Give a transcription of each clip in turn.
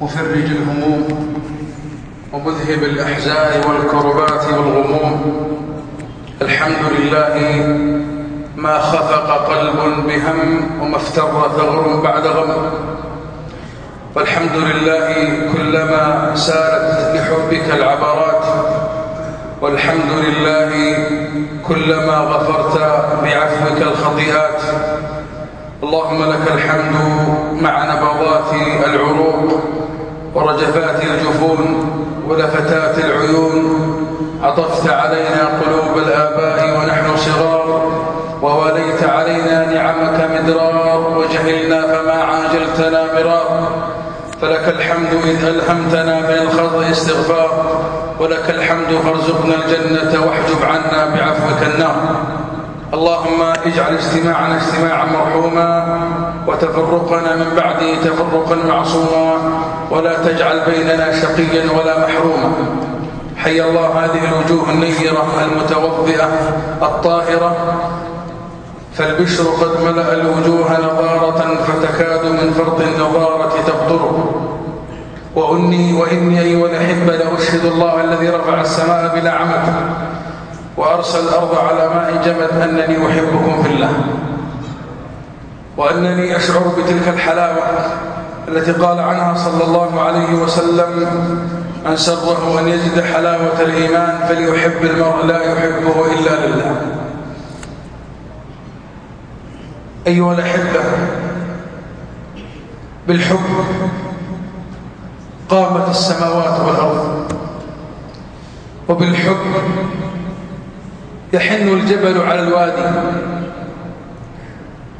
مفرج الهموم ومذهب الأحزان والكربات والغموم. الحمد لله ما خفق قلب بهم وما افتر ثغر بعد غم. والحمد لله كلما سالت لحبك العبرات. والحمد لله كلما غفرت بعفوك الخطيئات. اللهم لك الحمد مع نبضات العروق ورجفات الجفون ولفتات العيون. عطفت علينا قلوب الآباء ونحن صغار ووليت علينا نعمك مدرار وجهلنا فما عاجلتنا مرار. فلك الحمد إذ ألهمتنا من الخطأ استغفار ولك الحمد فارزقنا الجنة واحجب عنا بعفوك النار. اللهم اجعل اجتماعنا اجتماعا مرحوما وتفرقنا من بعده تفرقا معصوما ولا تجعل بيننا شقيا ولا محروما. حي الله هذه الوجوه النيرة المتوضئة الطاهرة. فالبشر قد ملأ الوجوه نظارة فتكاد من فرط النظارة تقطر وأني وإني أيها الأحبة لأشهد الله الذي رفع السماء بلا عمد. وأرسل الأرض على ماء جمد أنني أحبكم في الله. وأنني أشعر بتلك الحلاوة التي قال عنها صلى الله عليه وسلم من سره أن يجد حلاوة الإيمان فليحب المرء لا يحبه إلا لله. أيها الأحبة بالحب قامت السماوات والأرض وبالحب يحن الجبل على الوادي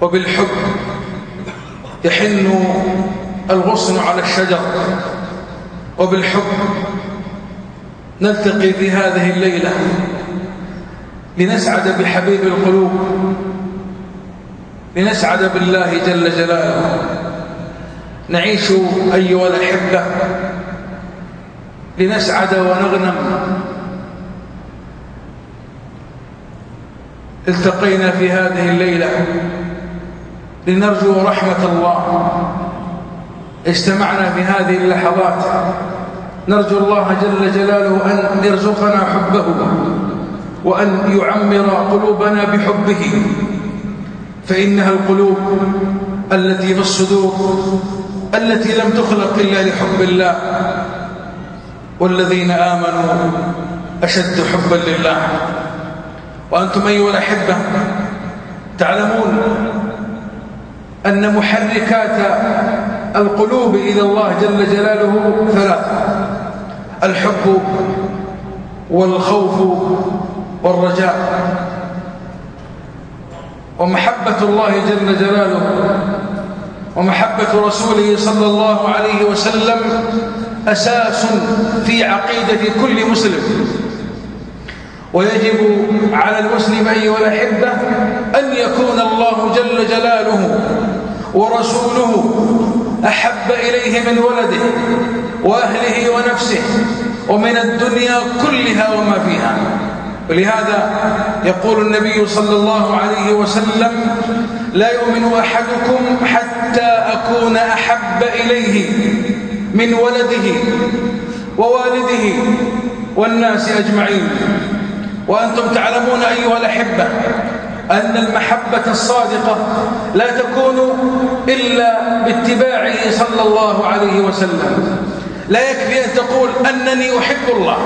وبالحب يحن الغصن على الشجر وبالحب نلتقي في هذه الليلة لنسعد بحبيب القلوب لنسعد بالله جل جلاله. نعيش أيها الأحبة لنسعد ونغنم التقينا في هذه الليلة لنرجو رحمة الله. اجتمعنا في هذه اللحظات. نرجو الله جل جلاله أن يرزقنا حبه وأن يعمر قلوبنا بحبه. فإنها القلوب التي في الصدور التي لم تخلق إلا لحب الله. والذين آمنوا أشد حبا لله. وأنتم أيها الأحبة تعلمون أن محركات القلوب إلى الله جل جلاله ثلاثة الحب والخوف والرجاء. ومحبة الله جل جلاله ومحبة رسوله صلى الله عليه وسلم أساس في عقيدة كل مسلم. ويجب على المسلم أيها الأحبة أن يكون الله جل جلاله ورسوله أحب إليه من ولده وأهله ونفسه ومن الدنيا كلها وما فيها. ولهذا يقول النبي صلى الله عليه وسلم لا يؤمن أحدكم حتى أكون أحب إليه من ولده ووالده والناس أجمعين. وأنتم تعلمون أيها الأحبة أن المحبة الصادقة لا تكون إلا باتباعه صلى الله عليه وسلم. لا يكفي أن تقول أنني أحب الله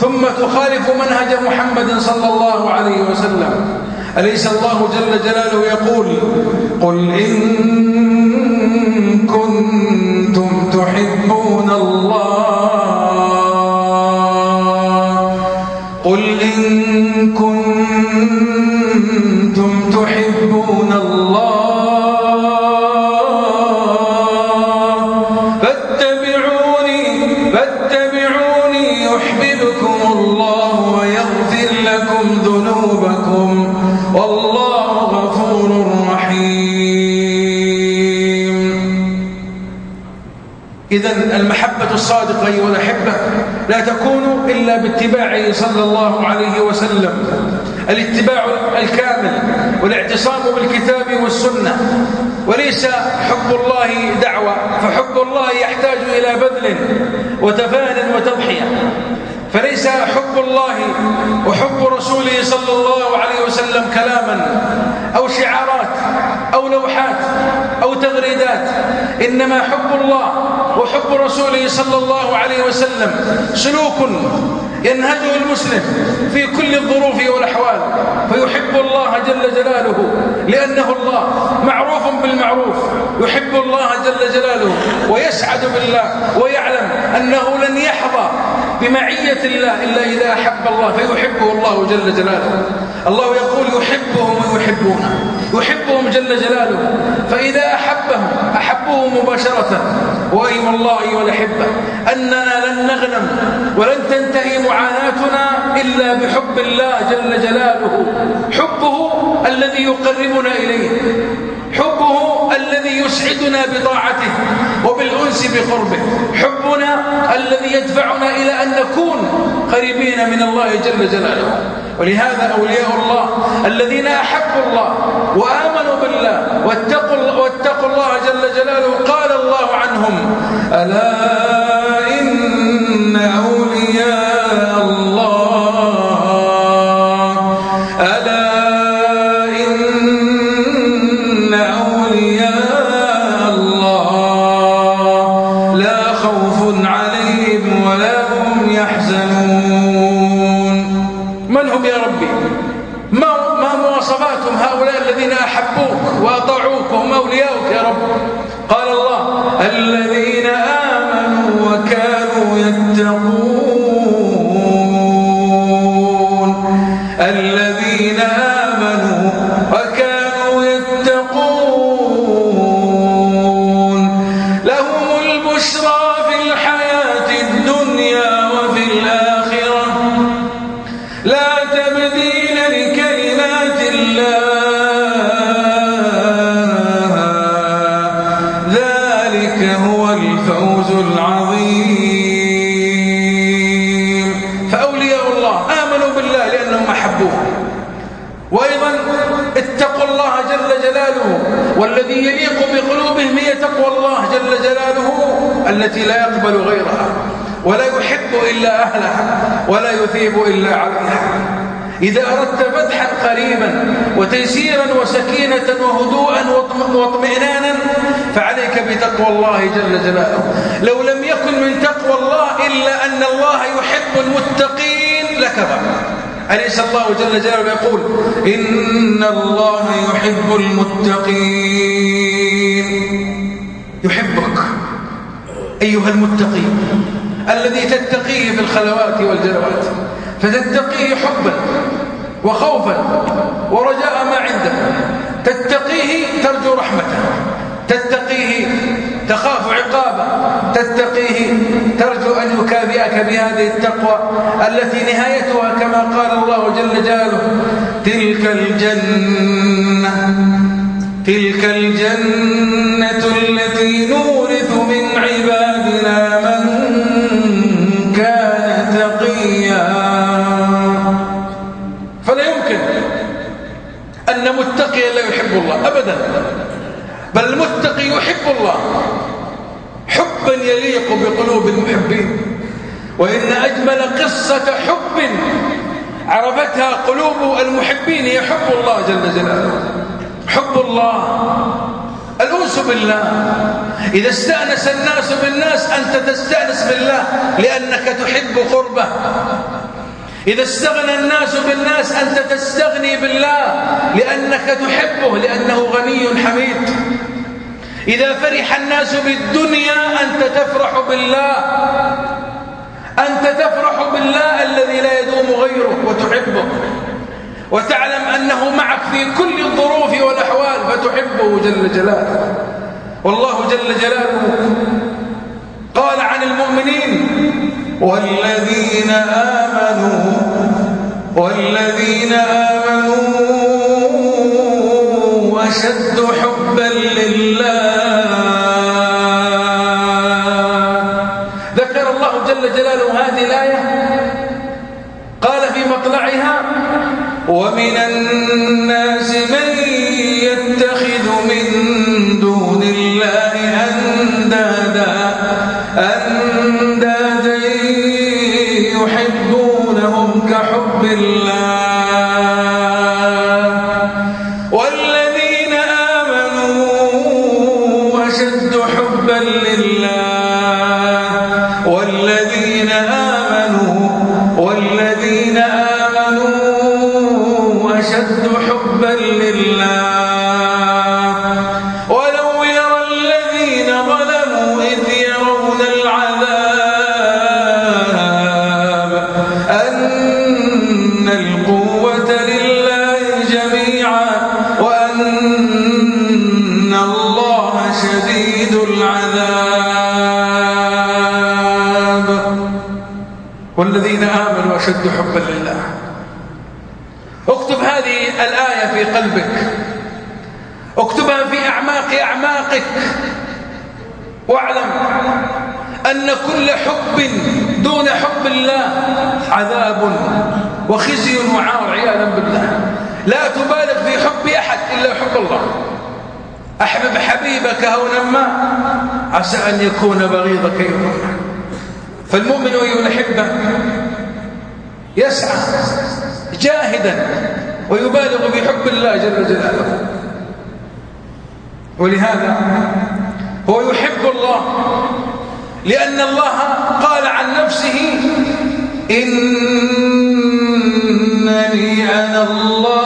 ثم تخالف منهج محمد صلى الله عليه وسلم. أليس الله جل جلاله يقول قل إن كنتم تحبون الله إذا المحبة الصادقة أيها الأحبة لا تكون إلا باتباعه صلى الله عليه وسلم. الاتباع الكامل والاعتصام بالكتاب والسنة وليس حب الله دعوة فحب الله يحتاج إلى بذل وتفان وتضحية. فليس حب الله وحب رسوله صلى الله عليه وسلم كلاما أو شعارات أو لوحات أو تغريدات إنما حب الله وحب رسوله صلى الله عليه وسلم سلوك ينهجه المسلم في كل الظروف والأحوال فيحب الله جل جلاله لأنه الله معروف بالمعروف يحب الله جل جلاله ويسعد بالله ويعلم أنه لن يحظى بمعية الله إلا إذا أحب الله فيحبه الله جل جلاله. الله يقول يحبهم ويحبونه يحبهم جل جلاله فإذا أحبهم أحبوه مباشرة وأيم الله أيها الأحبة أننا لن نغنم ولن تنتهي معاناتنا إلا بحب الله جل جلاله. حبه الذي يقربنا إليه. حبه الذي يسعدنا بطاعته وبالأنس بقربه. حبنا الذي يدفعنا إلى أن نكون قريبين من الله جل جلاله. ولهذا أولياء الله الذين أحبوا الله وآمنوا بالله واتقوا, واتقوا الله جل جلاله قال الله عنهم ألا إن التي لا يقبل غيرها ولا يحب إلا أهلها ولا يثيب إلا عليها إذا أردت فتحا قريبا وتيسيرا وسكينة وهدوءا واطمئنانا فعليك بتقوى الله جل جلاله. لو لم يكن من تقوى الله إلا أن الله يحب المتقين لكفى أليس الله جل جلاله يقول إن الله يحب المتقين. يحبك أيها المتقي الذي تتقيه في الخلوات والجلوات فتتقيه حبا وخوفا ورجاء ما عنده تتقيه ترجو رحمته تتقيه تخاف عقابه تتقيه ترجو أن يكافئك بهذه التقوى التي نهايتها كما قال الله جل جلاله تلك الجنة تلك الجنة التي نورث الله أبدا. بل المتقي يحب الله. حبا يليق بقلوب المحبين. وإن أجمل قصة حب عرفتها قلوب المحبين هي حب الله جل جلاله. حب الله. الأنس بالله. إذا استأنس الناس بالناس أنت تستأنس بالله لأنك تحب قربه. إذا استغنى الناس بالناس أنت تستغني بالله لأنك تحبه لأنه غني حميد. إذا فرح الناس بالدنيا أنت تفرح بالله. أنت تفرح بالله الذي لا يدوم غيره وتحبه. وتعلم أنه معك في كل الظروف والأحوال فتحبه جل جلاله. والله جل جلاله قال عن المؤمنين والذين آمنوا والذين آمنوا أشد حبا لله. ذكر الله جل جلاله هذه الآية؟ قال في مطلعها ومن الناس أشد حبا لله. اكتب هذه الآية في قلبك. اكتبها في أعماق أعماقك. واعلم أن كل حب دون حب الله عذاب وخزي وعار عياذا بالله. لا تبالغ في حب أحد إلا حب الله. أحبب حبيبك هونا ما عسى أن يكون بغيضك يوما. فالمؤمن أيها الأحبة يسعى جاهدا ويبالغ بحب الله جل جلاله. ولهذا هو يحب الله لأن الله قال عن نفسه إنني أنا الله.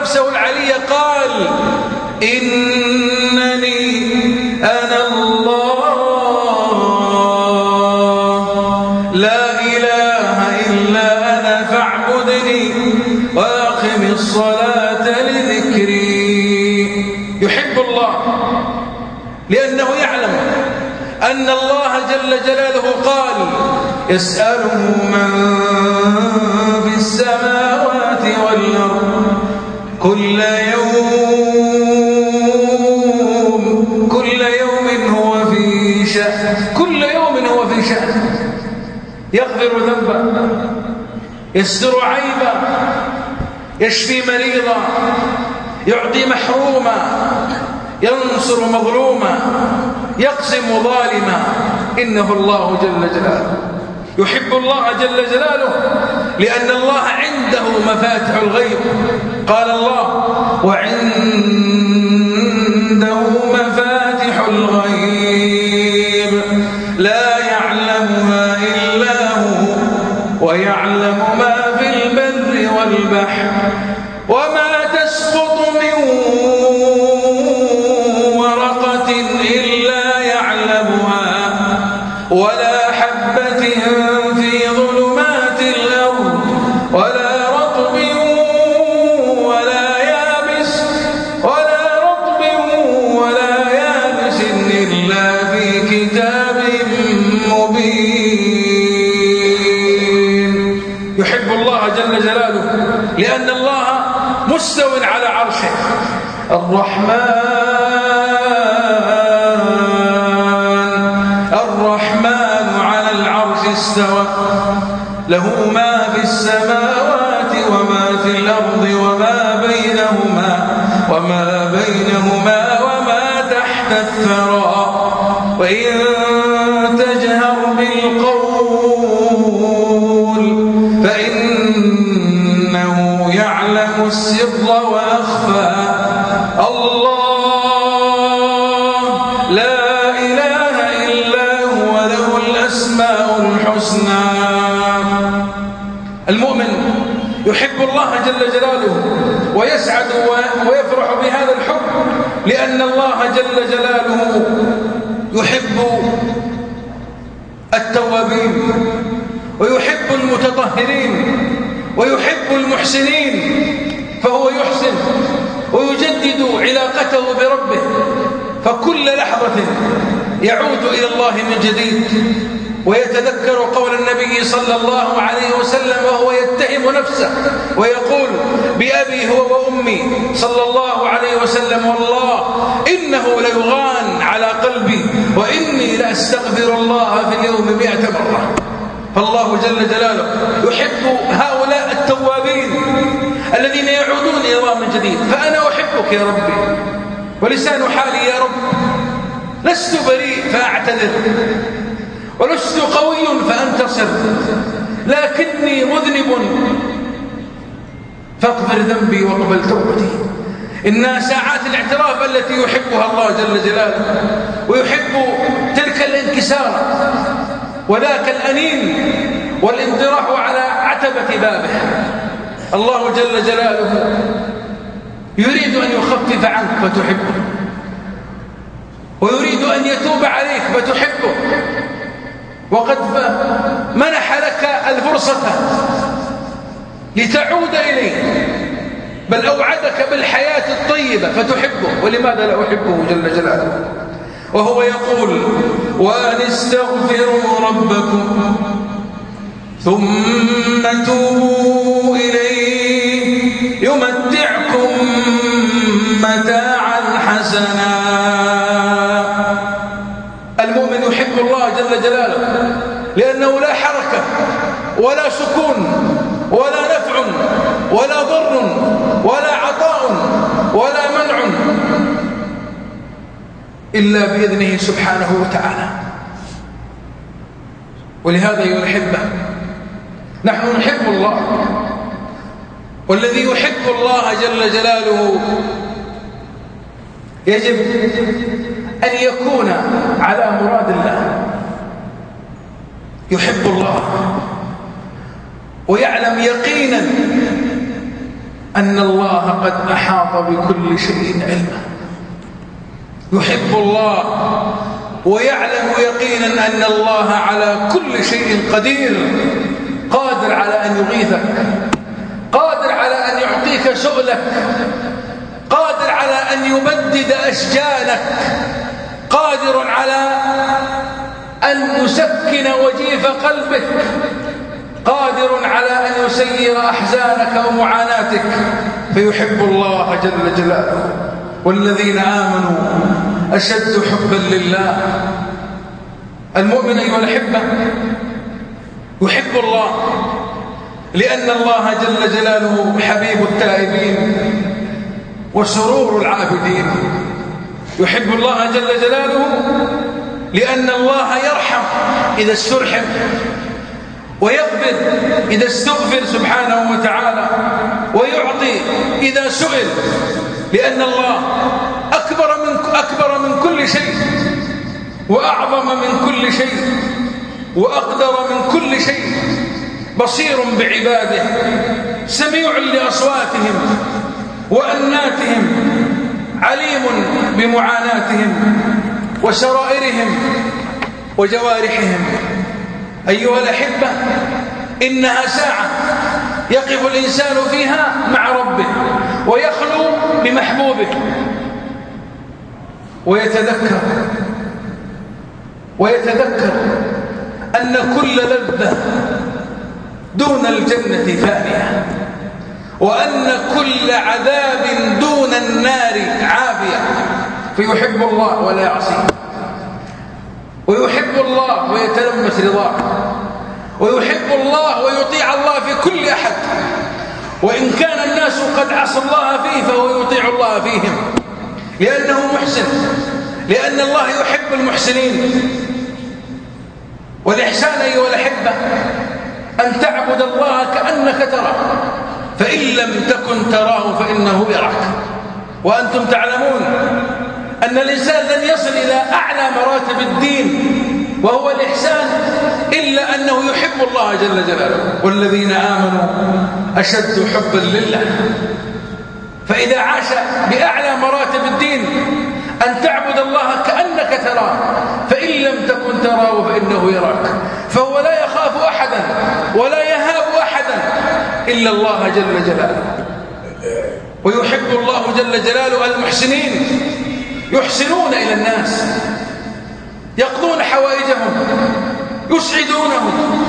نفسه العلي قال إنني أنا الله. لا إله إلا أنا فاعبدني وأقم الصلاة لذكري. يحب الله لأنه يعلم أن الله جل جلاله قال يسأله من في السماوات والأرض كل يوم كل يوم هو في شأن كل يوم هو في شأن. يغفر ذنبا يستر عيبا يشفي مريضا يعطي محروما ينصر مظلوما يقسم ظالما. إنه الله جل جلاله. يحب الله جل جلاله لأن الله عنده مفاتح الغيب. قال الله وعنده مفاتح الغيب. لا يعلمها إلا هو ويعلم ما في البر والبحر. مستو على عرشه. الرحمن الرحمن على العرش استوى. له ما في السماوات وما في الأرض وما بينهما وما بينهما وما تحت الثرى. وإن تجهر بالقول فإنه يعلم السر وأخفى. الله لا إله إلا هو له الأسماء الحسنى. المؤمن يحب الله جل جلاله ويسعد ويفرح بهذا الحب لأن الله جل جلاله يحب التوابين ويحب المتطهرين ويحب المحسنين فهو يحسن ويجدد علاقته بربه فكل لحظة يعود إلى الله من جديد. ويتذكر قول النبي صلى الله عليه وسلم وهو يتهم نفسه ويقول بأبي هو وأمي صلى الله عليه وسلم والله إنه ليغان على قلبي وإني لأستغفر الله في اليوم مئة مرة. فالله جل جلاله يحب هؤلاء التوابين الذين يعودون إلى الله من جديد. فأنا أحبك يا ربي ولسان حالي يا رب. لست بريء فأعتذر ولست قوي فأنتصر لكني مذنب. فاغفر ذنبي واقبل توبتي. إنها ساعات الاعتراف التي يحبها الله جل جلاله ويحب تلك الانكسار وذاك الأنين والانطراح على عتبة بابه. الله جل جلاله يريد أن يخفف عنك فتحبه ويريد أن يتوب عليك فتحبه وقد منح لك الفرصة لتعود إليه بل أوعدك بالحياة الطيبة فتحبه. ولماذا لا أحبه جل جلاله؟ وهو يقول وأن استغفروا ربكم ثم توبوا إليه يمتعكم متاعا حسنا. المؤمن يحب الله جل جلاله لأنه لا حركة ولا سكون ولا نفع ولا ضر ولا عطاء ولا منع إلا بإذنه سبحانه وتعالى. ولهذا أيها الأحبة نحن نحب الله. والذي يحب الله جل جلاله يجب أن يكون على مراد الله. يحب الله. ويعلم يقينا أن الله قد أحاط بكل شيء علما. يحب الله ويعلم يقينا أن الله على كل شيء قدير. قادر على أن يغيثك. قادر على أن يعطيك سؤلك قادر على أن يبدد أشجانك. قادر على أن يسكن وجيف قلبك. قادر على أن يسير أحزانك ومعاناتك. فيحب الله جل جلاله. والذين آمنوا أشد حبا لله. المؤمن أيها الأحبة يحب الله لأن الله جل جلاله حبيب التائبين وسرور العابدين. يحب الله جل جلاله لأن الله يرحم إذا استرحم ويغفر إذا استغفر سبحانه وتعالى ويعطي إذا سئل لأن الله أكبر من, كل شيء وأعظم من كل شيء وأقدر من كل شيء. بصير بعباده سميع لأصواتهم وأناتهم عليم بمعاناتهم وسرائرهم وجوارحهم. أيها الأحبة إنها ساعة يقف الإنسان فيها مع ربه ويخلو بمحبوبه. ويتذكر. ويتذكر أن كل لذة دون الجنة فانية وأن كل عذاب دون النار عافية. فيحب الله ولا يعصيه ويحب الله ويتلمس رضاه. ويحب الله ويطيع الله في كل أحد. وإن كان الناس قد عصوا الله فيه فهو يطيع الله فيهم. لأنه محسن. لأن الله يحب المحسنين. والإحسان أيها الأحبة أن تعبد الله كأنك تراه. فإن لم تكن تراه فإنه يراك. وأنتم تعلمون أن الإنسان لن يصل إلى أعلى مراتب الدين وهو الإحسان إلا أنه يحب الله جل جلاله. والذين آمنوا أشد حبا لله. فإذا عاش بأعلى مراتب الدين أن تعبد الله كأنك تراه فإن لم تكن تراه فإنه يراك. فهو لا يخاف أحدا ولا يهاب أحدا إلا الله جل جلاله. ويحب الله جل جلاله المحسنين. يحسنون إلى الناس. يقضون حوائجهم. يسعدونهم.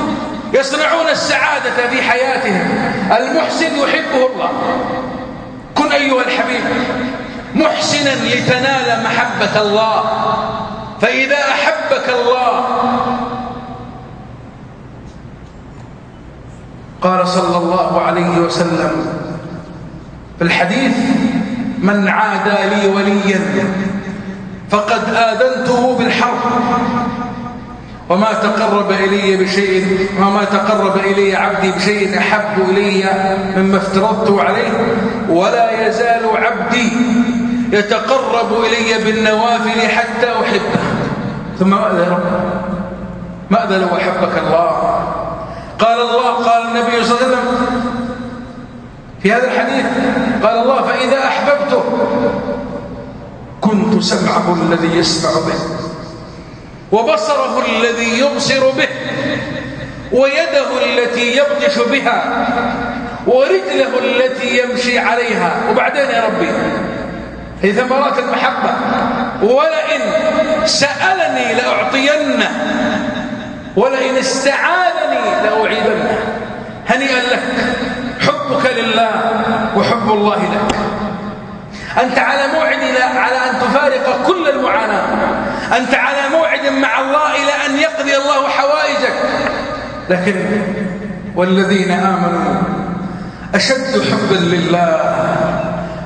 يصنعون السعادة في حياتهم. المحسن يحبه الله. كن أيها الحبيب محسنا لتنال محبة الله. فإذا أحبك الله قال صلى الله عليه وسلم في الحديث من عادى لي وليا فقد آذنته بالحرب وما تقرب إلي بشيء وما تقرب إلي عبدي بشيء أحب إلي مما افترضته عليه ولا يزال عبدي يتقرب إلي بالنوافل حتى أحبه. ثم ماذا يا رب؟ ماذا لو أحبك الله؟ قال الله قال النبي صلى الله عليه وسلم في هذا الحديث قال الله فإذا أحببته كنت سمعه الذي يسمع به. وبصره الذي يبصر به ويده التي يبطش بها ورجله التي يمشي عليها. وبعدين يا ربي هي ثمرات المحبة ولئن سألني لأعطينه ولئن استعاذني لأعيدنه هنيئا لك حبك لله وحب الله لك. أنت على موعد تفارق كل المعاناة. أنت على موعد مع الله إلى أن يقضي الله حوائجك. لكن والذين آمنوا أشد حبا لله.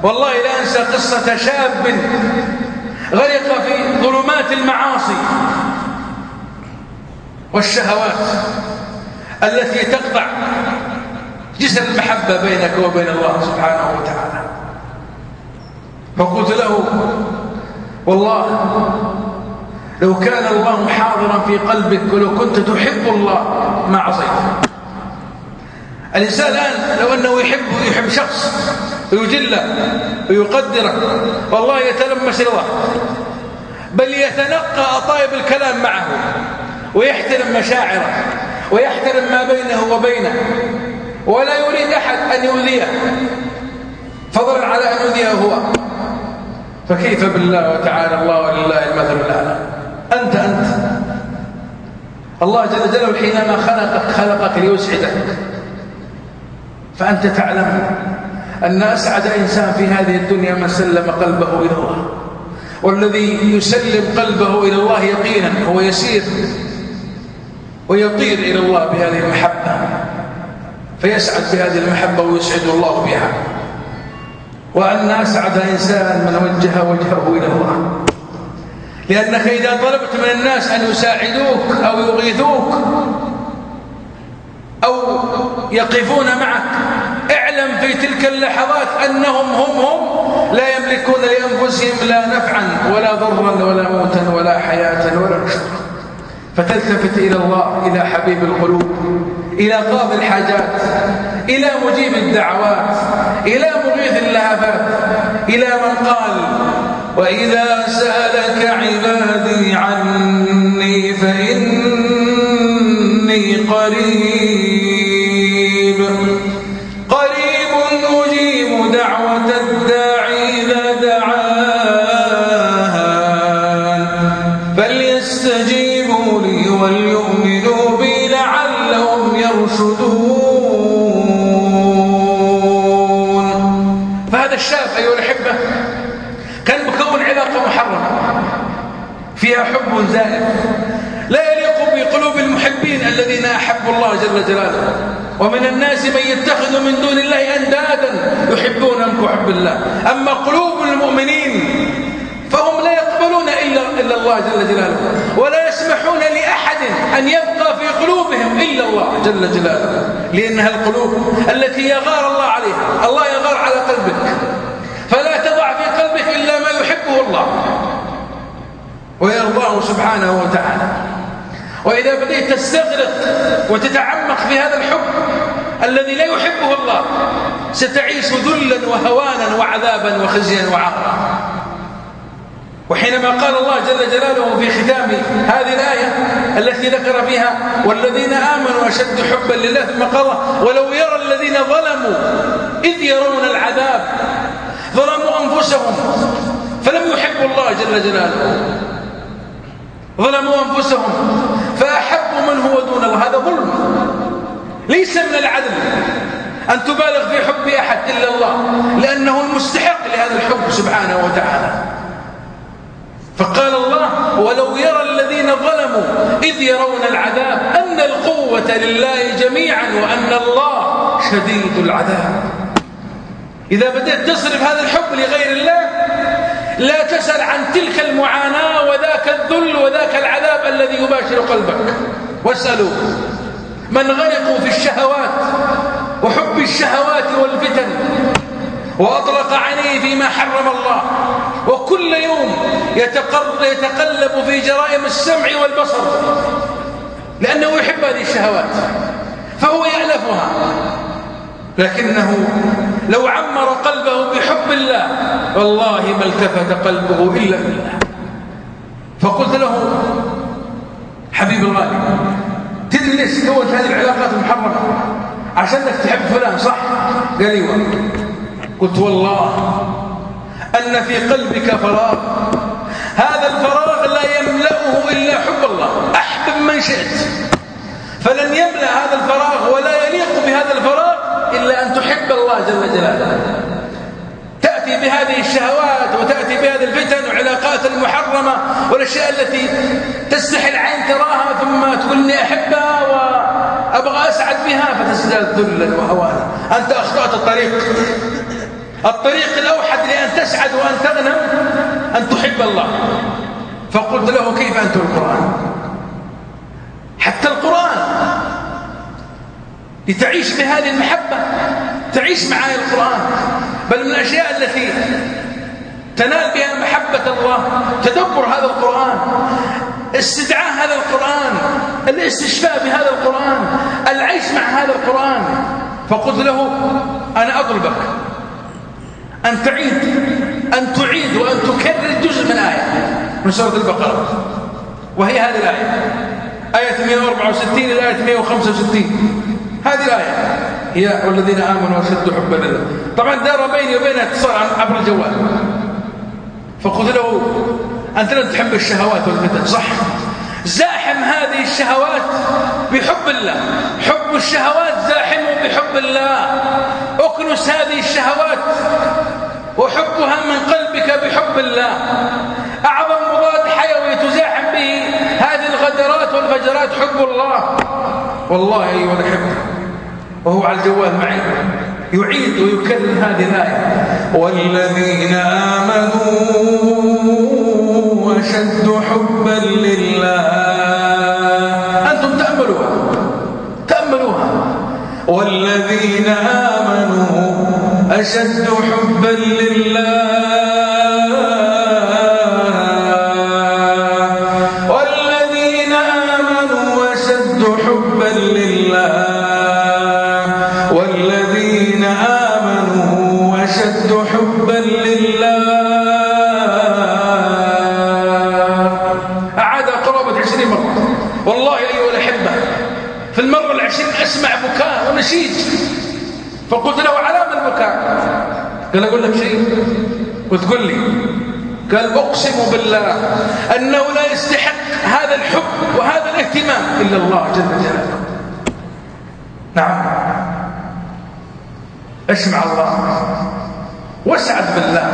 والله لا أنسى قصة شاب غرق في ظلمات المعاصي والشهوات التي تقطع جسر المحبة بينك وبين الله سبحانه وتعالى. فقلت له والله لو كان الله حاضرا في قلبك ولو كنت تحب الله ما عصيت. الإنسان الآن لو أنه يحب يحب شخص ويجله ويقدره والله يتلمس رضاه بل يتنقى طيب الكلام معه ويحترم مشاعره ويحترم ما بينه وبينه ولا يريد أحد أن يؤذيه فضلا على أن يؤذيه هو. فكيف بالله وتعالى الله ولله المثل الأعلى؟ أنت أنت. الله جل جلاله حينما خلقك خلقك ليسعدك. فأنت تعلم أن أسعد إنسان في هذه الدنيا من سلم قلبه إلى الله. والذي يسلم قلبه إلى الله يقينا هو يسير ويطير إلى الله بهذه المحبة. فيسعد بهذه المحبة ويسعد الله بها. وأن أسعد إنسان من وجه وجهه إلى الله. لأنك إذا طلبت من الناس أن يساعدوك أو يغيثوك أو يقفون معك اعلم في تلك اللحظات أنهم هم هم لا يملكون لأنفسهم لا نفعا ولا ضرا ولا موتا ولا حياة ولا نشورا. فتلتفت إلى الله إلى حبيب القلوب إلى قاضي الحاجات إلى مجيب الدعوات إلى مغيث اللهفات إلى من قال وإذا سألك عبادي عني أحبوا الله جل جلاله. ومن الناس من يتخذ من دون الله أندادا يحبونهم كحب الله. أما قلوب المؤمنين فهم لا يقبلون إلا, إلا الله جل جلاله. ولا يسمحون لأحد أن يبقى في قلوبهم إلا الله جل جلاله. لأنها القلوب التي يغار الله عليها الله يغار على قلبك. فلا تضع في قلبك إلا ما يحبه الله. ويرضاه سبحانه وتعالى. وإذا بديت تستغرق وتتعمق في هذا الحب الذي لا يحبه الله ستعيش ذلا وهوانا وعذابا وخزيا وعارا وحينما قال الله جل جلاله في ختام هذه الآية التي ذكر فيها والذين آمنوا أشد حبا لله ثم قال ولو يرى الذين ظلموا إذ يرون العذاب ظلموا أنفسهم فلم يحبوا الله جل جلاله. ظلموا أنفسهم فأحبوا من هو دون الله هذا ظلم. ليس من العدل أن تبالغ في حب أحد إلا الله لأنه المستحق لهذا الحب سبحانه وتعالى. فقال الله ولو يرى الذين ظلموا إذ يرون العذاب أن القوة لله جميعا وأن الله شديد العذاب. إذا بدأت تصرف هذا الحب لغير الله لا تسأل عن تلك المعاناة وذاك الذل وذاك العذاب الذي يباشر قلبك. واسألوا من غرقوا في الشهوات وحب الشهوات والفتن وأطلق عينيه فيما حرم الله وكل يوم يتقلب في جرائم السمع والبصر لأنه يحب هذه الشهوات فهو يألفها لكنه لو عمر قلبه بحب الله والله ما التفت قلبه إلا بالله. فقلت له حبيب الغالي تدري ليش كونت هذه العلاقات المحرمة؟ عشانك تحب فلان صح؟ قال أيوه قلت والله أن في قلبك فراغ. هذا الفراغ لا يملأه إلا حب الله أحبب من شئت. فلن يملأ هذا الفراغ ولا يليق بهذا الفراغ إلا أن تحب الله جل جلاله. تأتي بهذه الشهوات وتأتي بهذه الفتن وعلاقات المحرمة والأشياء التي تستحي العين تراها ثم تقول إني أحبها وأبغى أسعد بها فتزداد ذلا وهوانا أنت أخطأت الطريق. الطريق الأوحد لأن تسعد وأن تغنم أن تحب الله. فقلت له كيف أنت القرآن؟ حتى القرآن. لتعيش بهذه المحبة تعيش معي القرآن. بل من الأشياء التي تنال بها محبة الله تدبر هذا القرآن. استدعاء هذا القرآن الاستشفاء بهذا القرآن العيش مع هذا القرآن. فقلت له أنا أطلبك أن تعيد أن تعيد وأن تكرر جزء من آية. من سورة البقرة. وهي هذه الآية. آية 164 إلى آية 165 هذه الآية. هي والذين آمنوا أشد حبا لله. طبعا دار بيني وبينها اتصال عبر الجوال. فقلت له أنت لن تحب الشهوات والفتن صح؟ زاحم هذه الشهوات بحب الله. حب الشهوات زاحمه بحب الله. أكنس هذه الشهوات وحبها من قلبك بحب الله. أعظم مضاد حيوي تزاحم به هذه الغدرات والفجرات حب الله. والله أيها الأحبة وهو على الجوال معي. يعيد ويكرر هذه الآية. والذين آمنوا أشد حبا لله. أنتم تأملوها. تأملوها. والذين آمنوا أشد حبا لله. فقلت له على ما البكاء قال أقول لك شيء. قل لي قال أقسم بالله أنه لا يستحق هذا الحب وهذا الاهتمام إلا الله جل جلاله. نعم. اسمع الله. واسعد بالله.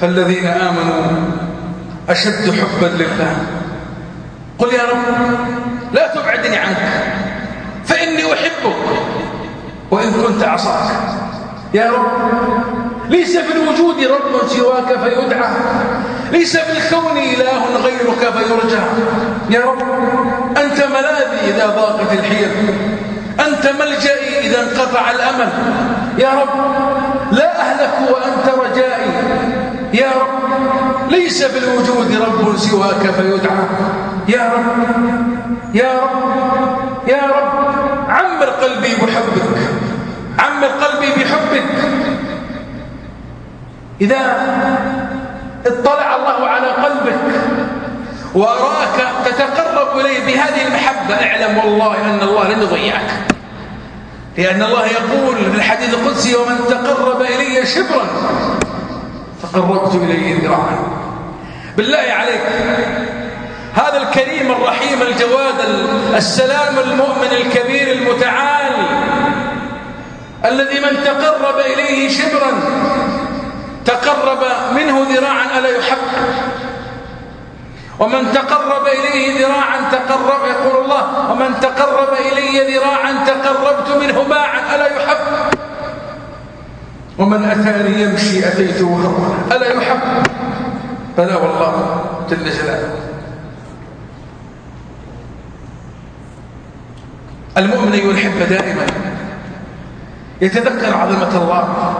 فالذين آمنوا أشد حبا لله. قل يا رب لا تبعدني عنك. فإني أحبك وإن كنت عصاك. يا رب ليس في الوجود رب سواك فيدعى. ليس في الكون إله غيرك فيرجى. يا رب أنت ملاذي إذا ضاقت الحيل. أنت ملجئي إذا انقطع الأمل. يا رب لا أهلك وأنت رجائي. يا رب ليس في الوجود رب سواك فيدعى. يا رب يا رب يا رب عمر قلبي بحبك عمر قلبي بحبك. إذا اطلع الله على قلبك وأراك تتقرب إليه بهذه المحبة اعلم والله أن الله لن يضيعك. لأن الله يقول في الحديث القدسي ومن تقرب إلي شبرا تقربت إليه ذراعا. بالله عليك. هذا الكريم الرحيم الجواد السلام المؤمن الكبير المتعال الذي من تقرب إليه شبرا تقرب منه ذراعا ألا يحب؟ ومن تقرب إليه ذراعا تقرب يقول الله ومن تقرب إلي ذراعا تقربت منه باعا ألا يحب؟ ومن أتاني يمشي أتيته هرونا ألا يحب؟ بلى والله جل جلاله. المؤمن أيها دائما. يتذكر عظمة الله.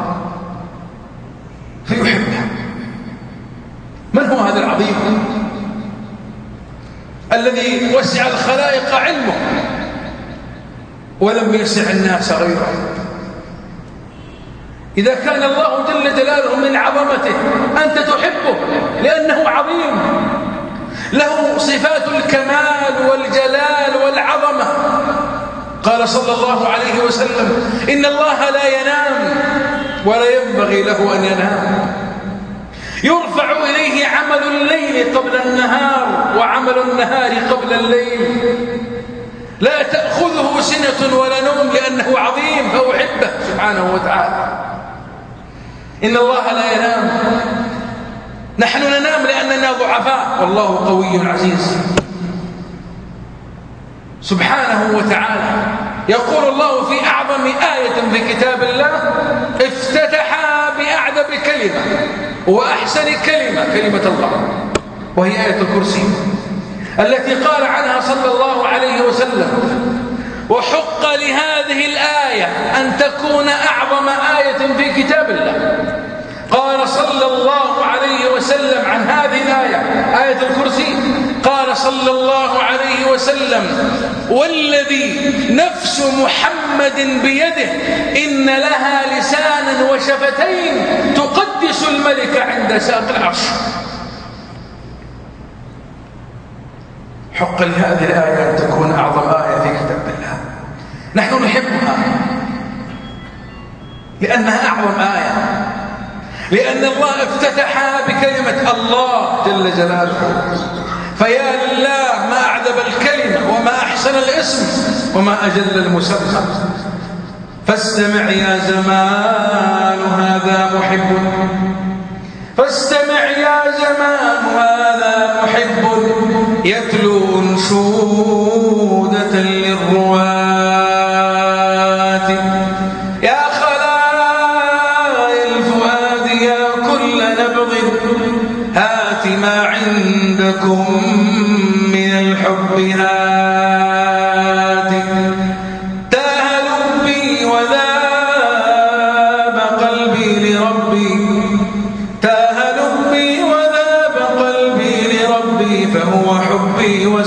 فيحبه. من هو هذا العظيم؟ الذي وسع الخلائق علمه. ولم يسع الناس غيره. إذا كان الله جل جلاله من عظمته أنت تحبه لأنه عظيم. له صفات الكمال والجلال والعظمة. قال صلى الله عليه وسلم إن الله لا ينام ولا ينبغي له أن ينام. يرفع إليه عمل الليل قبل النهار وعمل النهار قبل الليل. لا تأخذه سنة ولا نوم لأنه عظيم فأحبه سبحانه وتعالى. إن الله لا ينام. نحن ننام لأننا ضعفاء. والله قوي عزيز. سبحانه وتعالى. يقول الله في أعظم آية في كتاب الله افتتح بأعذب كلمة وأحسن كلمة كلمة الله وهي آية الكرسي التي قال عنها صلى الله عليه وسلم وحق لهذه الآية أن تكون أعظم آية في كتاب الله. قال صلى الله عليه وسلم عن هذه الآية آية الكرسي صلى الله عليه وسلم والذي نفس محمد بيده إن لها لسانا وشفتين تقدس الملك عند ساق العرش. حق لهذه الآية أن تكون أعظم آية في كتاب الله. نحن نحبها لأنها أعظم آية لأن الله افتتح بكلمة الله جل جلاله. فيا لله ما أعذب الكلمة وما أحسن الاسم وما أجل المسمى. فاستمع يا زمان هذا محب. فاستمع يا زمان هذا محب. يتلو انشودة للرواه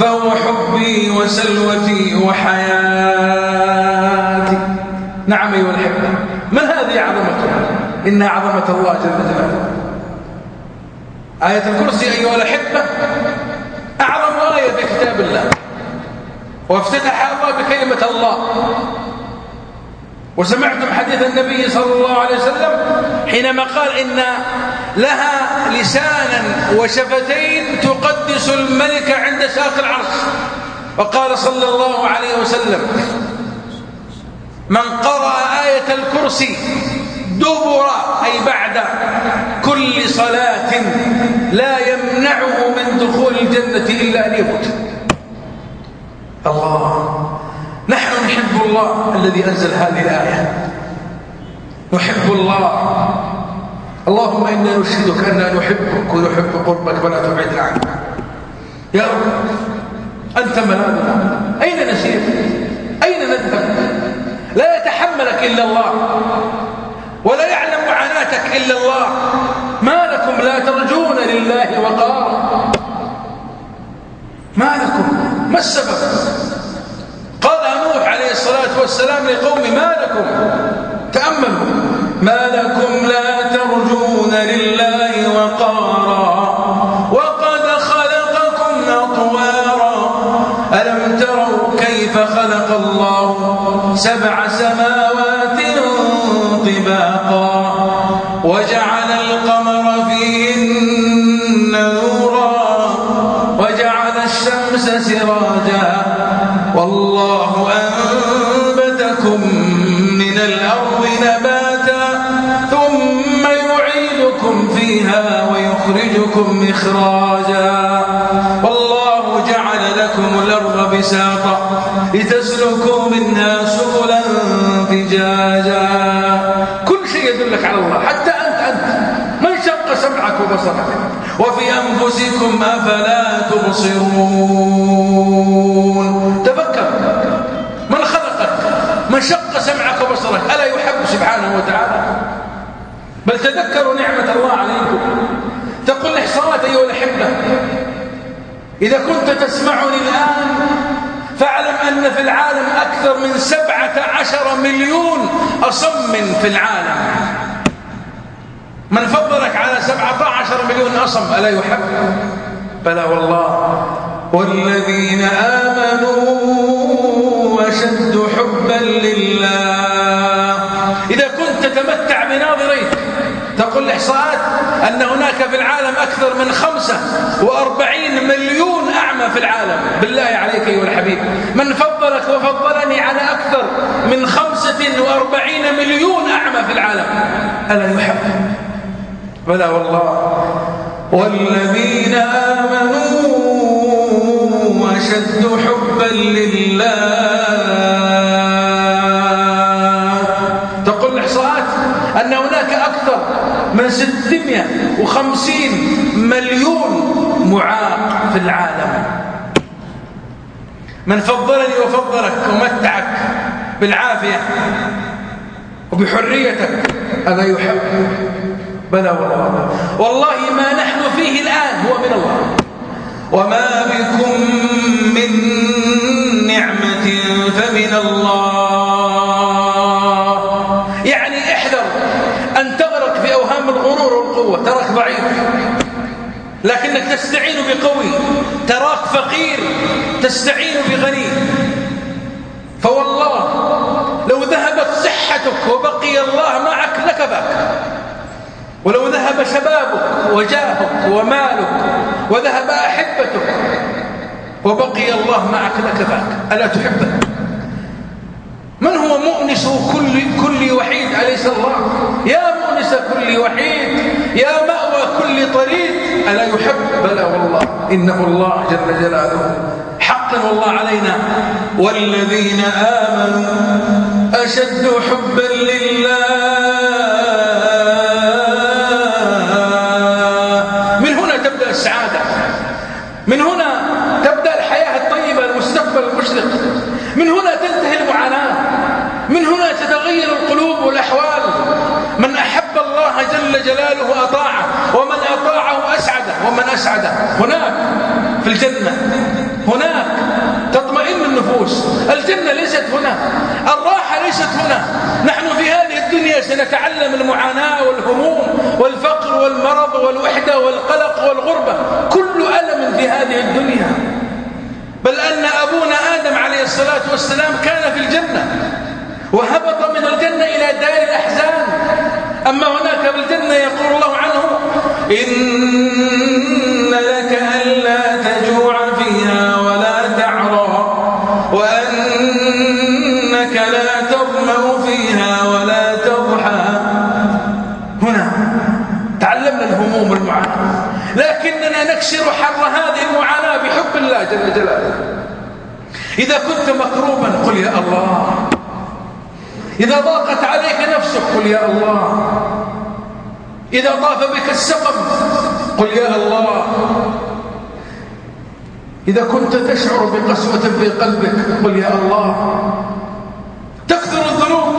فهو حبي وسلوتي وحياتي. نعم أيها الحبة من هذه عظمتها إنها عظمة الله جل جلاله. آية الكرسي أيها الأحبة. أعظم آية في كتاب الله. وافتتح الله بكلمة الله. وسمعتم حديث النبي صلى الله عليه وسلم حينما قال إن لها لسانا وشفتين تقدس الملك عند ساق العرش. وقال صلى الله عليه وسلم من قرأ آية الكرسي دبر أي بعد كل صلاة لا يمنعه من دخول الجنة إلا أن يموت. الله نحن نحب الله الذي أنزل هذه الآية. نحب الله اللهم إنا نشهدك أننا نحبك ونحب قربك فلا تبعدنا عنك. يا رب أنت ملاذنا أين نسير أين نذهب؟ لا يتحملك إلا الله ولا يعلم معاناتك إلا الله. ما لكم لا ترجون لله وقارا. ما لكم؟ ما السبب؟ عليه الصلاة والسلام لقوم ما لكم؟ تأملوا. ما لكم لا تخضعون لله وقارا. وقد خلقكم أطوارا. ألم تروا كيف خلق الله سبع سماوات طباقا؟ وجعل ويخرجكم إخراجا. والله جعل لكم الأرض بساطا لتسلكوا منها سبلا فجاجا. كل شيء يدلك على الله حتى أنت أنت. من شق سمعك وبصرك؟ وفي أنفسكم أفلا تبصرون. تفكر. من خلقك؟ من شق سمعك وبصرك؟ ألا يحب سبحانه وتعالى؟ بل تذكروا نعمة الله عليكم. الإحصاءات أيها الأحبة. إذا كنت تسمعني الآن فاعلم أن في العالم أكثر من سبعة عشر مليون أصم في العالم. من فضلك على سبعة عشر مليون أصم ألا يحب؟ بلى والله. والذين آمنوا أشد حبا لله. إذا كنت تتمتع بناظريك تقول الإحصاءات أن هناك في العالم أكثر من خمسة وأربعين مليون أعمى في العالم. بالله عليك أيها الحبيب. من فضلك وفضلني على أكثر من خمسة وأربعين مليون أعمى في العالم. ألا يحب. بلى والله. والذين آمنوا أشد حبا لله. تقول الإحصاءات أن هناك أكثر من 650 مليون معاق في العالم. من فضلني وفضلك ومتعك بالعافية وبحريتك هذا يحب. بلى والله والله ما نحن فيه الآن هو من الله. وما بكم من نعمة فمن الله. تراك ضعيف. لكنك تستعين بقوي. تراك فقير تستعين بغني. فوالله لو ذهبت صحتك وبقي الله معك لكفاك ولو ذهب شبابك وجاهك ومالك وذهب أحبتك وبقي الله معك لكفاك ألا تحبه؟ من هو مؤنس كل, كل وحيد؟ أليس الله؟ يا مؤنس كل وحيد. يا مأوى كل طريق ألا يحب بلى والله إنه الله جل جلاله. حقا والله علينا. والذين آمنوا أشد حبا لله. ومن أسعده هناك في الجنة هناك تطمئن النفوس. الجنة ليست هنا الراحة ليست هنا. نحن في هذه الدنيا سنتعلم المعاناة والهموم والفقر والمرض والوحدة والقلق والغربة. كل ألم في هذه الدنيا. بل أن أبونا آدم عليه الصلاة والسلام كان في الجنة وهبط من الجنة إلى دار الأحزان. أما هناك في الجنة يقول الله عنه إن لك ألا تجوع فيها ولا تعرى وأنك لا تظمأ فيها ولا تضحى. هنا تعلمنا الهموم والمعاناة لكننا نكسر حر هذه المعاناة بحب الله جل جلاله. إذا كنت مكروبا قل يا الله إذا ضاقت عليك نفسك قل يا الله. إذا طاف بك السقم. قل يا الله إذا كنت تشعر بقسوة في قلبك قل يا الله تكثر الذنوب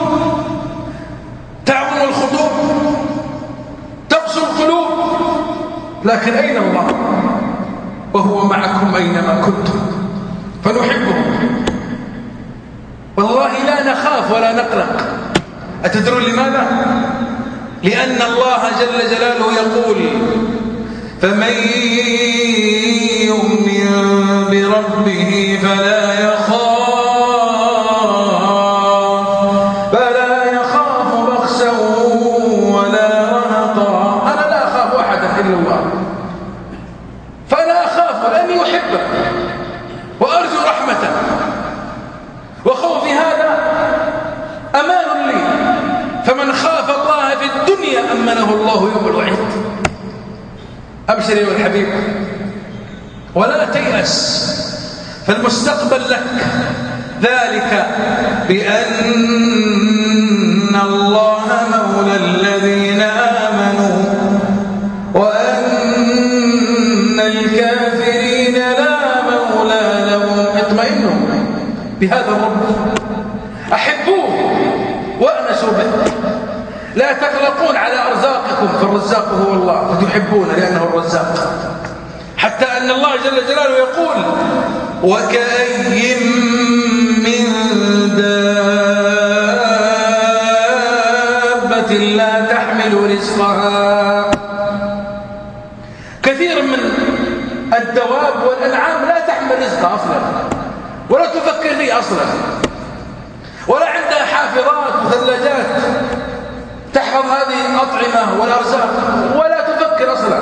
تعظم الخطوب تقسو القلوب لكن أين الله؟ وهو معكم أينما كنتم. فنحبه. والله لا نخاف ولا نقلق. أتدرون لماذا؟ لأن الله جل جلاله يقول فمن يؤمن بربه فلا يخاف يوم الوعيد. أبشر يا الحبيب ولا تيأس. فالمستقبل لك ذلك بأن الله مولى الذين آمنوا وأن الكافرين لا مولى لهم. اطمئنوا بهذا الرب. أحبوه وأنسوا به. لا تقلقون على أرزاقكم فالرزاق هو الله فتحبون لأنه الرزاق. حتى أن الله جل جلاله يقول وكأي من دابة لا تحمل رزقها. كثير من الدواب والأنعام لا تحمل رزقها أصلا ولا تفكر فيه أصلا ولا عندها حافظات وثلاجات. تحفظ هذه الأطعمة والأرزاق ولا تفكر أصلا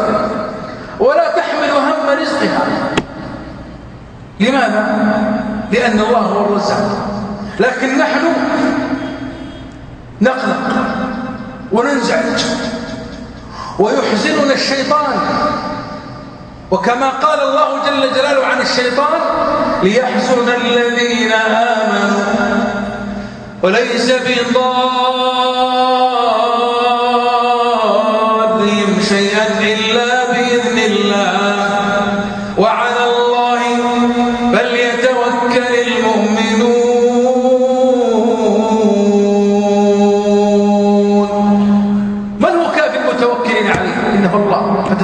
ولا تحمل هم رزقها. لماذا؟ لأن الله هو الرزاق. لكن نحن نقلق وننزعج ويحزننا الشيطان. وكما قال الله جل جلاله عن الشيطان ليحزن الذين آمنوا وليس بضارهم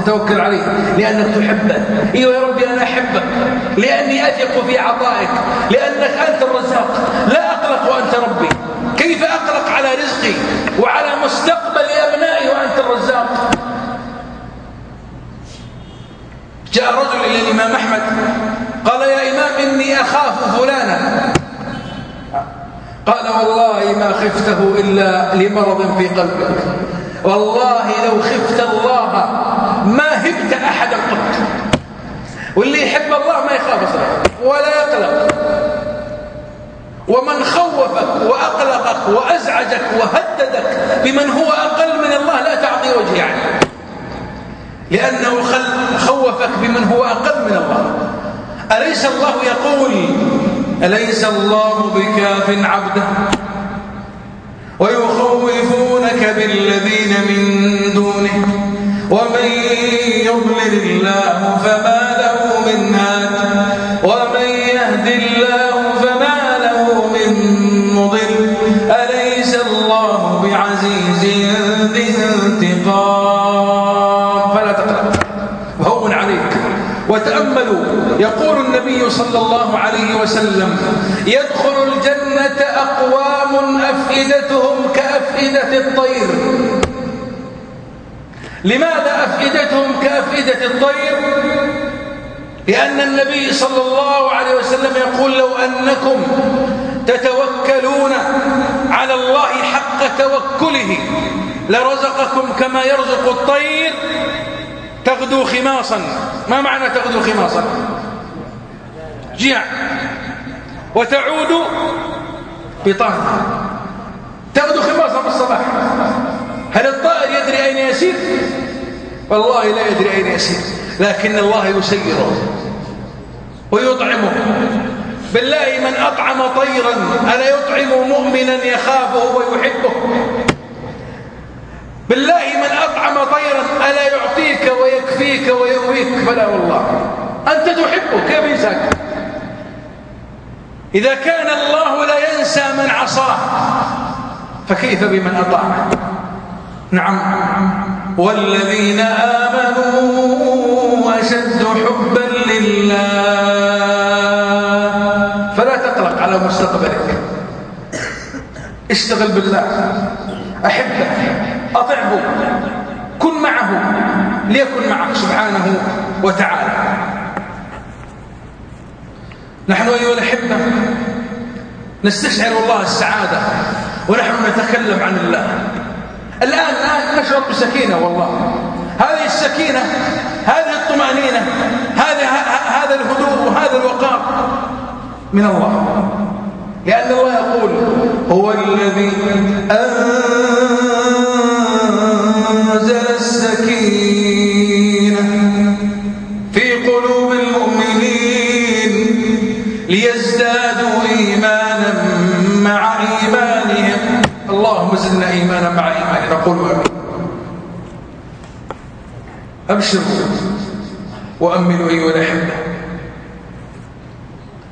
فتتوكل عليه. لأنك تحبه. إيوه يا ربي أنا أحبك. لأني أثق في عطائك. لأنك أنت الرزاق. لا أقلق وأنت ربي. كيف أقلق على رزقي وعلى مستقبل أبنائي وأنت الرزاق؟ جاء رجل إلى الإمام أحمد. قال يا إمام إني أخاف فلانا. قال والله ما خفته إلا لمرض في قلبك. والله لو خفت الله هبت أحدا قط واللي يحب الله ما يخاف أصلا ولا يقلق. ومن خوفك وأقلقك وأزعجك وهددك بمن هو أقل من الله لا تعطي وجه يعني لأنه خوفك بمن هو أقل من الله. أليس الله يقول؟ أليس الله بكاف عبده؟ ويخوفونك بالذين من دونه ومن يضلل الله فما له من ومن يهد الله فما له من مضل أليس الله بعزيز ذي انتقام؟ فلا تقلق عليك. وتأملوا يقول النبي صلى الله عليه وسلم يدخل الجنة أقوام أفئدتهم كأفئدة الطير. لماذا أفئدتهم كأفئدة الطير؟ لأن النبي صلى الله عليه وسلم يقول لو أنكم تتوكلون على الله حق توكله لرزقكم كما يرزق الطير تغدو خماصا. ما معنى تغدو خماصا؟ جيع. وتعود بطانا تغدو خماصا في الصباح هل الطائر يدري أين يسير؟ والله لا يدري أين يسير لكن الله يسيره ويطعمه. بالله من أطعم طيرا ألا يطعم مؤمنا يخافه ويحبه؟ بالله من أطعم طيرا ألا يعطيك ويكفيك ويؤويك؟ فلا والله. أنت تحبه كيف ينساك؟ إذا كان الله لا ينسى من عصاه فكيف بمن أطاعه؟ نعم. والذين آمنوا أشد حبا لله. فلا تقلق على مستقبلك. اشتغل بالله. أحبه. أطعه. كن معه. ليكن معك سبحانه وتعالى. نحن أيها الأحبة نستشعر الله السعادة ونحن نتكلم عن الله. الآن الآن نشعر بسكينة والله. هذه السكينة هذه الطمأنينة هذه من الله. لأن الله يقول هو الذي أنزل السكينة في قلوب المؤمنين ليزدادوا إيمانا مع إيمانهم. اللهم زدنا نقول أبشروا وأملوا أيها الأحبة.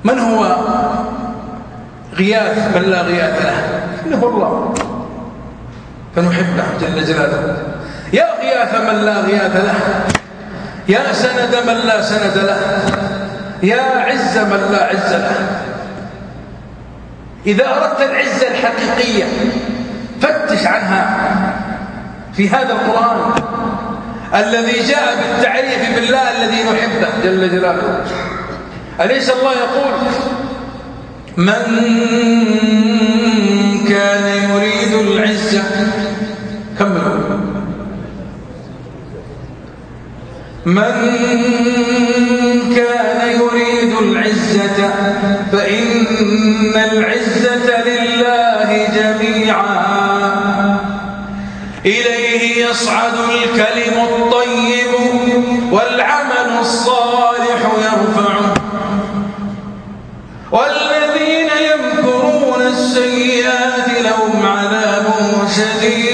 من هو غياث؟ من لا غياث له؟ إنه الله. فنحبه جل جلاله. يا غياث من لا غياث له. يا سند من لا سند له. يا عز من لا عز له. إذا أردت العزة الحقيقية فتش عنها في هذا القرآن الذي جاء بالتعريف بالله الذي نحبه جل جلاله. أليس الله يقول؟ من كان يريد العزة كملوا. من كان يريد العزة فإن العزة لله جميعا. إليه يصعد الكلم الطيب والعمل الصالح يرفعه والذين يمكرون السيئات لهم عذاب شديد.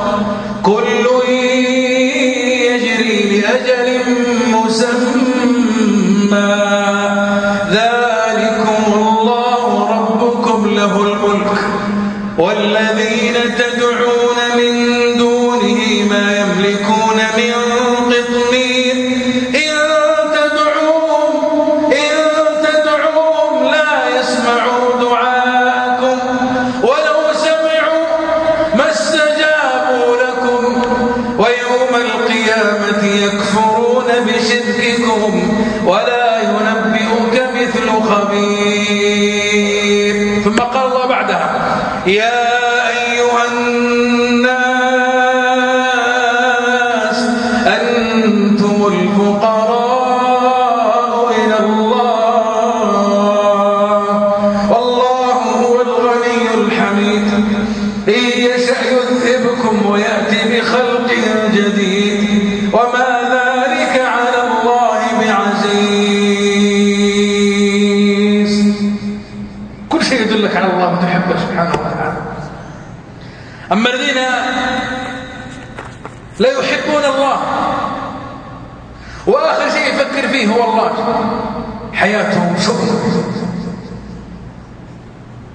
والذين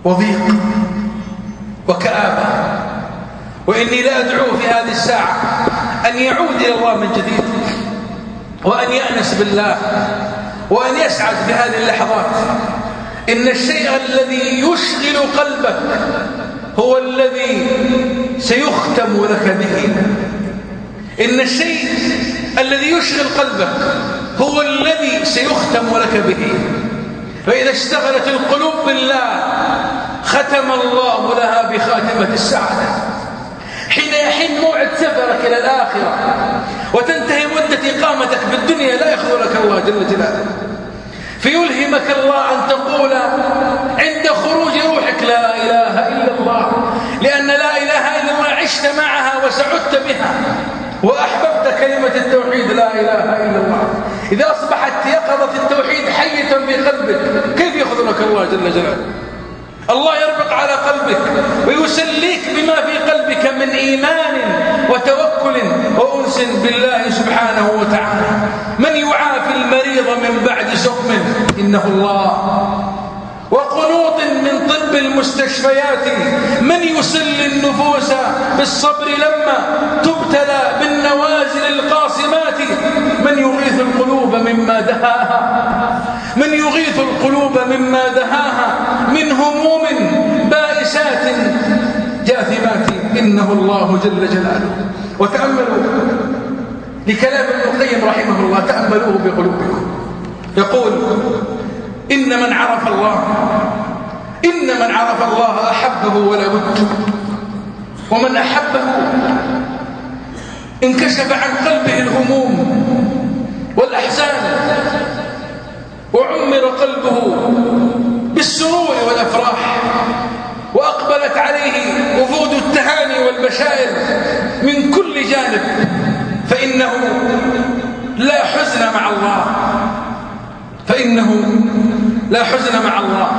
وضيق وكآبة. وإني لا أدعوه في هذه الساعة أن يعود إلى الله من جديد وأن يأنس بالله وأن يسعد في هذه اللحظات. إن الشيء الذي يشغل قلبك هو الذي سيختم لك به. إن الشيء الذي يشغل قلبك هو الذي سيختم لك به. فإذا اشتغلت القلوب بالله ختم الله لها بخاتمة السعادة. حين يحين موعد سفرك إلى الآخرة وتنتهي مدة إقامتك في الدنيا لا يخذلك الله جل جلاله فيلهمك الله أن تقول عند خروج روحك لا إله إلا الله لأن لا إله إلا الله عشت معها وسعدت بها وأحببت كلمة التوحيد لا إله إلا الله. إذا أصبحت يقظة التوحيد حية في قلبك كيف يخذلك الله جل جلاله؟ الله يربط على قلبك ويسليك بما في قلبك من إيمان وتوكل وأنس بالله سبحانه وتعالى. من يعافي المريض من بعد سقم؟ إنه الله. وقنوط من طب المستشفيات؟ من يسلي النفوس بالصبر لما تبتلى بالنوازل القاصمات من يغيث القلوب مما دهاها؟ من يغيث القلوب مما دهاها؟ من هموم بائسات جاثمات إنه الله جل جلاله. وتأملوا لكلام ابن القيم رحمه الله تأملوه بقلوبكم. يقول إن من عرف الله إن من عرف الله أحبه ولا بد. ومن أحبه انكشف عن قلبه الهموم. والأحزان. وعمر قلبه بالسرور والأفراح وأقبلت عليه وفود التهاني والبشائر من كل جانب فإنه لا حزن مع الله. فإنه لا حزن مع الله.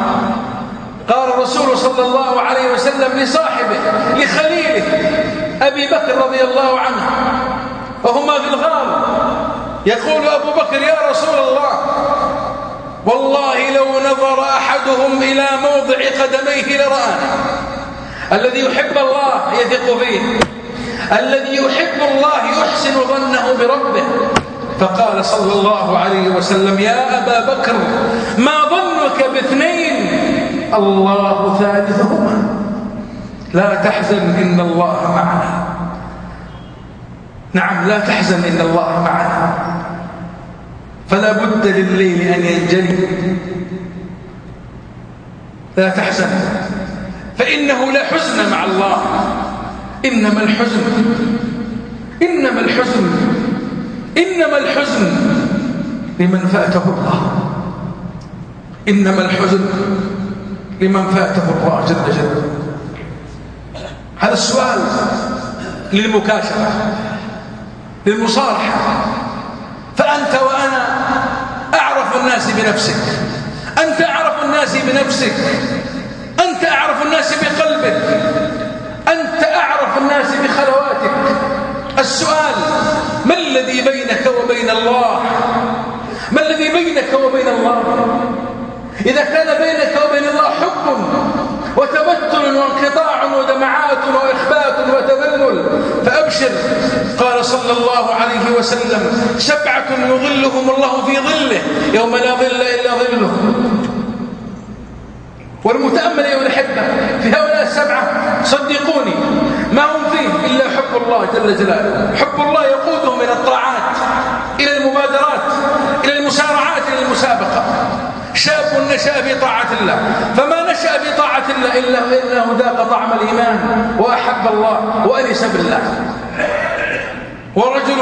قال الرسول صلى الله عليه وسلم لصاحبه لخليله أبي بكر رضي الله عنه وهما في الغار يقول أبو بكر يا رسول الله والله لو نظر أحدهم إلى موضع قدميه لرآنا الذي يحب الله يثق فيه. الذي يحب الله يحسن ظنه بربه. فقال صلى الله عليه وسلم يا أبا بكر ما ظنك باثنين؟ الله ثالثهما. لا تحزن إن الله معنا. نعم لا تحزن إن الله معنا. فلا بد لليل أن ينجلي. لا تحزن. فإنه لا حزن مع الله. إنما الحزن. إنما الحزن. إنما الحزن. لمن فاته الله. إنما الحزن. لمن فاته الله جل جلاله. هذا السؤال للمكاشفة للمصالحة فأنت وأنا الناس بنفسك. أنت أعرف الناس بنفسك. أنت أعرف الناس بقلبك. أنت أعرف الناس بخلواتك. السؤال ما الذي بينك وبين الله؟ ما الذي بينك وبين الله؟ إذا كان بينك وبين الله حب وتبتل وانقطاع ودمعات وإخبات وتذلل فأبشر قال صلى الله عليه وسلم سبعة يظلهم الله في ظله يوم لا ظل إلا ظله. والمتأمل أيها الأحبة في هؤلاء السبعة صدقوني ما هم فيه إلا حب الله جل جلاله. حب الله يقودهم إلى الطاعات إلى المبادرات إلى المسارعات إلى المسابقة. شاب نشأ في طاعة الله. فما نشأ في طاعة الله إلا إنه ذاق طعم الإيمان وأحب الله وأنس بالله. ورجل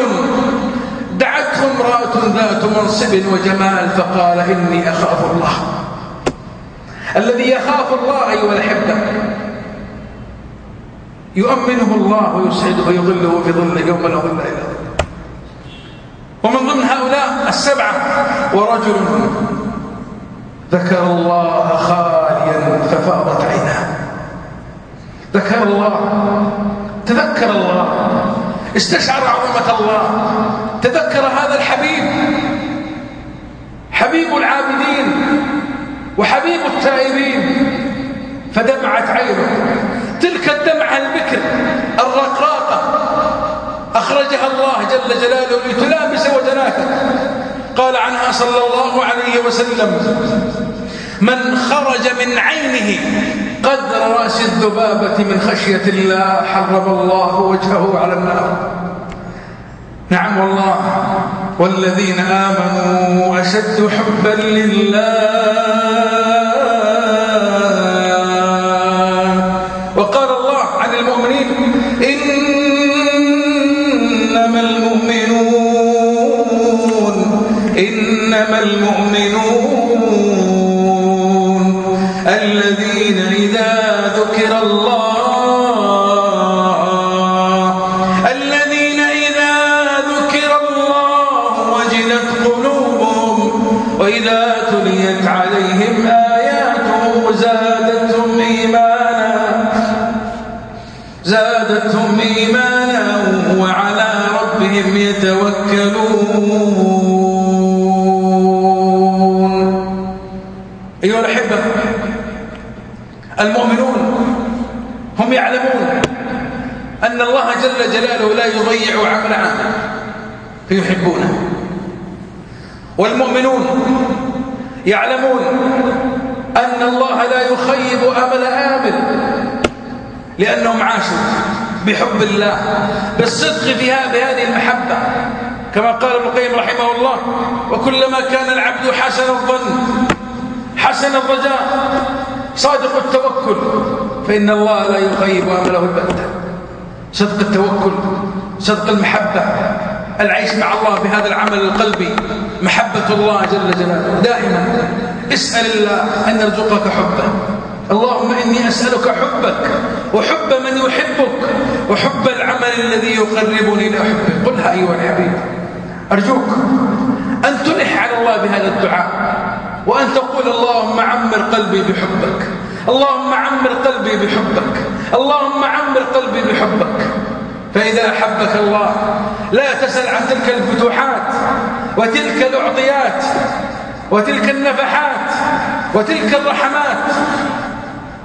دعته امرأة ذات منصب وجمال فقال إني أخاف الله. الذي يخاف الله أيها الأحبة يؤمنه الله ويسعده ويظله في ظله يوم لا ظل إلا ومن ضمن هؤلاء السبعة ورجل ذكر الله خاليا ففاضت عيناه. ذكر الله تذكر الله استشعر عظمة الله تذكر هذا الحبيب حبيب العابدين وحبيب التائبين فدمعت عينه. تلك الدمعة البكر الرقراقة أخرجها الله جل جلاله لتلامس وجناته. قال عنها صلى الله عليه وسلم من خرج من عينه قدر رأس الذبابة من خشية الله حرم الله وجهه على النار. نعم والله والذين آمنوا أشد حبا لله. جل جلاله لا يضيع عمل عامل فيحبونه. والمؤمنون يعلمون أن الله لا يخيب أمل آمل لأنهم عاشوا بحب الله بالصدق فيها بهذه المحبة. كما قال ابن القيم رحمه الله وكلما كان العبد حسن الظن حسن الرجاء صادق التوكل فإن الله لا يخيب أمله البتة. صدق التوكل صدق المحبة العيش مع الله بهذا العمل القلبي محبة الله جل جلاله. دائما اسأل الله أن يرزقك حبه. اللهم إني أسألك حبك وحب من يحبك وحب العمل الذي يقربني إلى حبك قلها أيها الحبيب أرجوك أن تلح على الله بهذا الدعاء وأن تقول اللهم عمر قلبي بحبك. اللهم عمر قلبي بحبك. اللهم عمر قلبي بحبك. فإذا أحبك الله لا تسأل عن تلك الفتوحات وتلك الأعطيات وتلك النفحات وتلك الرحمات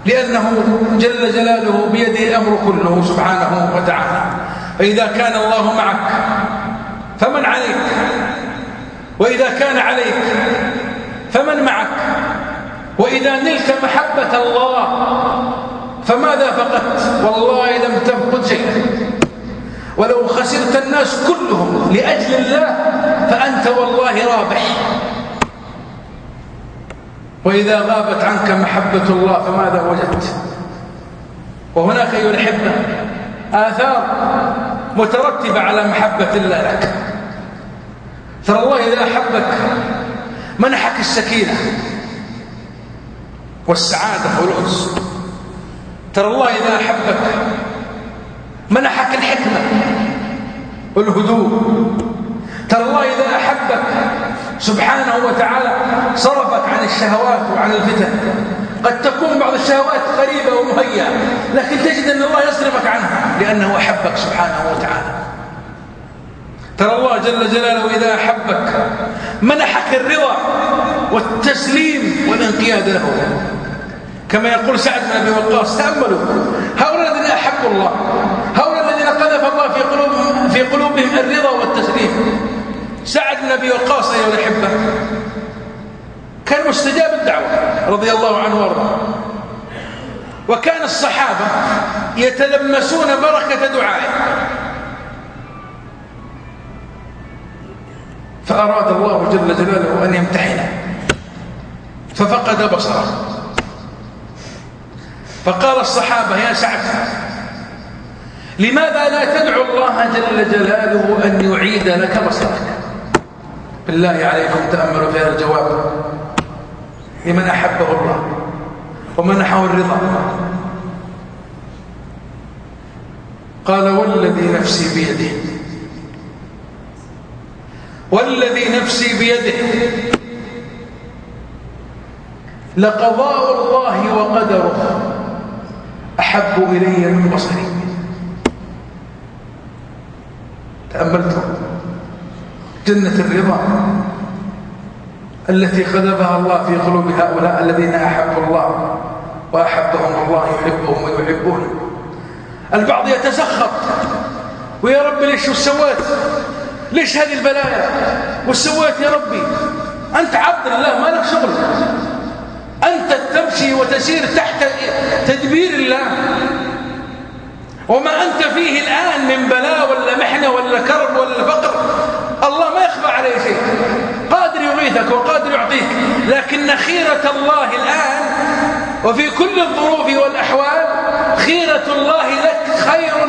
لأنه جل جلاله بيده الأمر كله سبحانه وتعالى. فإذا كان الله معك فمن عليك؟ وإذا كان عليك فمن معك؟ وإذا نلت محبة الله فماذا فقدت؟ والله لم تفقد شيئا. ولو خسرت الناس كلهم لأجل الله فأنت والله رابح. وإذا غابت عنك محبة الله فماذا وجدت؟ وهناك أيها الأحبة آثار مترتبة على محبة الله لك. ترى الله إذا أحبك منحك السكينة. والسعادة والأنس. ترى الله إذا أحبك منحك الحكمة والهدوء. ترى الله إذا أحبك سبحانه وتعالى صرفك عن الشهوات وعن الفتن. قد تكون بعض الشهوات قريبة ومهيئة لكن تجد أن الله يصرفك عنها لأنه أحبك سبحانه وتعالى. ترى الله جل جلاله إذا أحبك منحك الرضا والتسليم والانقياد له. كما يقول سعد بن أبي وقاص تأملوا. هؤلاء الذين أحبوا الله هؤلاء الذين قذف الله في قلوبهم, في قلوبهم الرضا والتسليم. سعد بن أبي وقاص أيها الأحبة كان مستجاب الدعوة رضي الله عنه وأرضاه. وكان الصحابة يتلمسون بركة دعائه. فأراد الله جل جلاله أن يمتحنه. ففقد بصره. فقال الصحابة يا سعد لماذا لا تدعو الله جل جلاله أن يعيد لك بصرك? بالله عليكم تأملوا في هذا الجواب. لمن أحبه الله ومنحه الرضا. قال والذي نفسي بيده والذي نفسي بيده. لقضاء الله وقدره. أحب إلي من بصري. تأملتم جنة الرضا. التي خذبها الله في قلوب هؤلاء الذين أحبوا الله وأحبهم الله يحبهم ويحبون البعض يتسخط. ويا رب ليش سويت؟ ليش هذه البلايا وش سويت يا ربي؟ أنت عبد الله ما لك شغل. أنت تمشي وتسير تحت تدبير الله. وما أنت فيه الآن من بلاء ولا محنة ولا كرب ولا فقر. الله ما يخفى عليه شيء. قادر يغيثك وقادر يعطيك. لكن خيرة الله الآن وفي كل الظروف والأحوال خيرة الله لك خير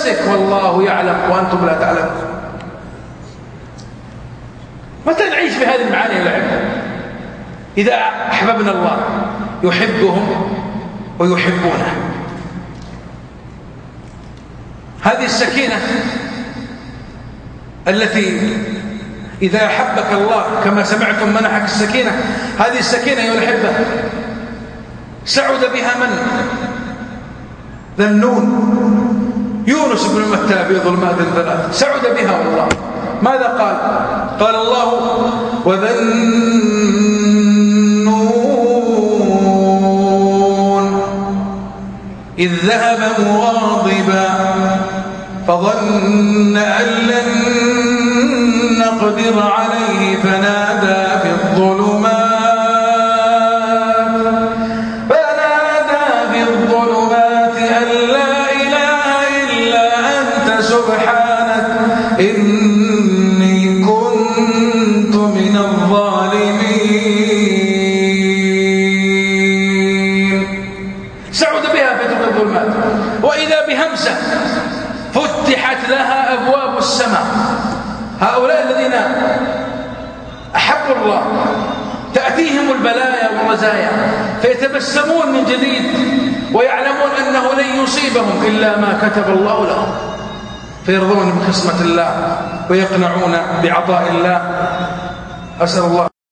لنفسك والله يعلم وأنتم لا تعلمون. متى نعيش بهذه المعاني يا إذا أحببنا الله يحبهم ويحبونه. هذه السكينة التي إذا أحبك الله كما سمعتم منحك السكينة هذه السكينة أيها الأحبة سعد بها من؟ ذنون يونس بن متى في ظلمات الثلاث؟ سعد بها والله. ماذا قال؟ قال الله وذنون إذ ذهب مغاضبا فظن أن لن نقدر عليه فنادى والرزايا فيتبسمون من جديد ويعلمون أنه لن يصيبهم إلا ما كتب الله لهم. فيرضون بقسمة الله ويقنعون بعطاء الله. أسأل الله